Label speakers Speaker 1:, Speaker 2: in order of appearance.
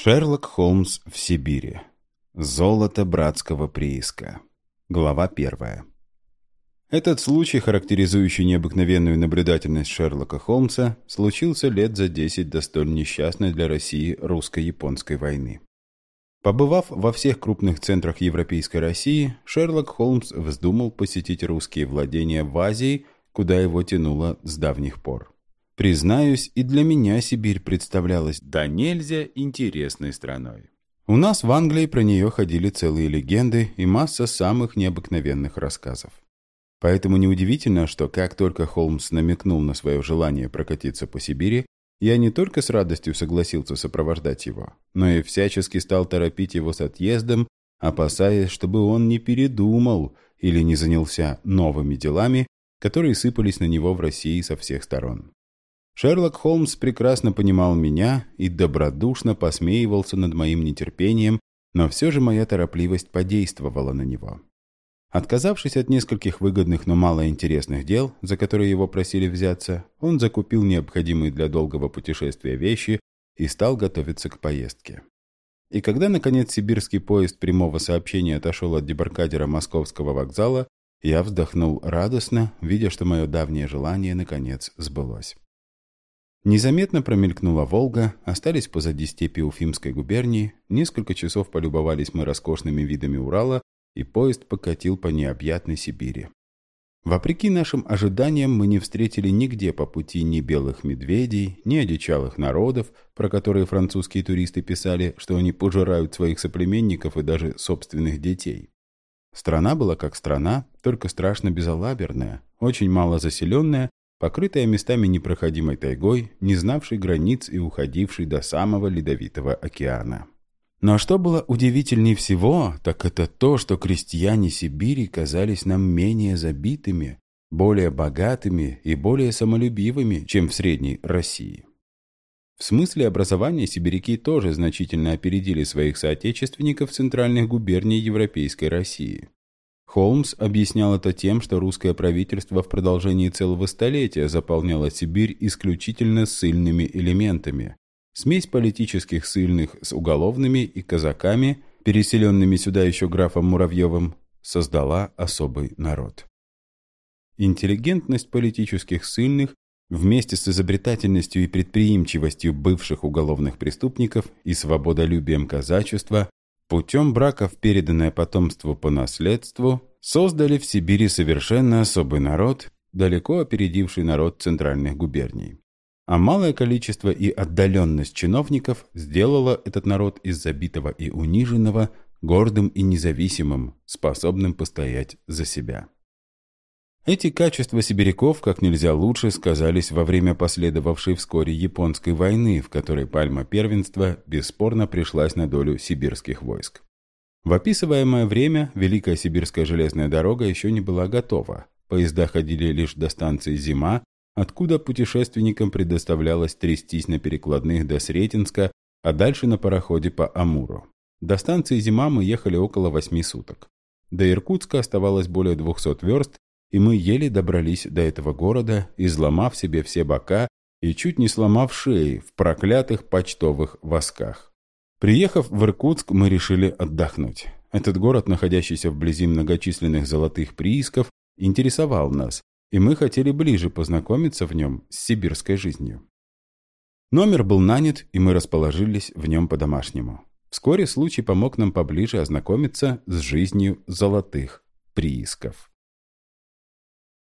Speaker 1: Шерлок Холмс в Сибири. Золото братского прииска. Глава первая. Этот случай, характеризующий необыкновенную наблюдательность Шерлока Холмса, случился лет за десять до столь несчастной для России русско-японской войны. Побывав во всех крупных центрах Европейской России, Шерлок Холмс вздумал посетить русские владения в Азии, куда его тянуло с давних пор. Признаюсь, и для меня Сибирь представлялась да нельзя интересной страной. У нас в Англии про нее ходили целые легенды и масса самых необыкновенных рассказов. Поэтому неудивительно, что как только Холмс намекнул на свое желание прокатиться по Сибири, я не только с радостью согласился сопровождать его, но и всячески стал торопить его с отъездом, опасаясь, чтобы он не передумал или не занялся новыми делами, которые сыпались на него в России со всех сторон. Шерлок Холмс прекрасно понимал меня и добродушно посмеивался над моим нетерпением, но все же моя торопливость подействовала на него. Отказавшись от нескольких выгодных, но малоинтересных дел, за которые его просили взяться, он закупил необходимые для долгого путешествия вещи и стал готовиться к поездке. И когда, наконец, сибирский поезд прямого сообщения отошел от дебаркадера московского вокзала, я вздохнул радостно, видя, что мое давнее желание, наконец, сбылось. Незаметно промелькнула Волга, остались позади степи Уфимской губернии, несколько часов полюбовались мы роскошными видами Урала, и поезд покатил по необъятной Сибири. Вопреки нашим ожиданиям мы не встретили нигде по пути ни белых медведей, ни одичалых народов, про которые французские туристы писали, что они пожирают своих соплеменников и даже собственных детей. Страна была как страна, только страшно безалаберная, очень мало заселенная покрытая местами непроходимой тайгой, не знавшей границ и уходившей до самого ледовитого океана. Но что было удивительнее всего, так это то, что крестьяне Сибири казались нам менее забитыми, более богатыми и более самолюбивыми, чем в Средней России. В смысле образования сибиряки тоже значительно опередили своих соотечественников центральных губерний Европейской России. Холмс объяснял это тем, что русское правительство в продолжении целого столетия заполняло Сибирь исключительно ссыльными элементами. Смесь политических ссыльных с уголовными и казаками, переселенными сюда еще графом Муравьевым, создала особый народ. Интеллигентность политических ссыльных вместе с изобретательностью и предприимчивостью бывших уголовных преступников и свободолюбием казачества путем браков, переданное потомству по наследству, создали в Сибири совершенно особый народ, далеко опередивший народ центральных губерний. А малое количество и отдаленность чиновников сделало этот народ из забитого и униженного гордым и независимым, способным постоять за себя. Эти качества сибиряков как нельзя лучше сказались во время последовавшей вскоре японской войны, в которой пальма первенства бесспорно пришлась на долю сибирских войск. В описываемое время Великая Сибирская железная дорога еще не была готова. Поезда ходили лишь до станции «Зима», откуда путешественникам предоставлялось трястись на перекладных до Сретенска, а дальше на пароходе по Амуру. До станции «Зима» мы ехали около восьми суток. До Иркутска оставалось более 200 верст, и мы еле добрались до этого города, изломав себе все бока и чуть не сломав шеи в проклятых почтовых восках. Приехав в Иркутск, мы решили отдохнуть. Этот город, находящийся вблизи многочисленных золотых приисков, интересовал нас, и мы хотели ближе познакомиться в нем с сибирской жизнью. Номер был нанят, и мы расположились в нем по-домашнему. Вскоре случай помог нам поближе ознакомиться с жизнью золотых приисков.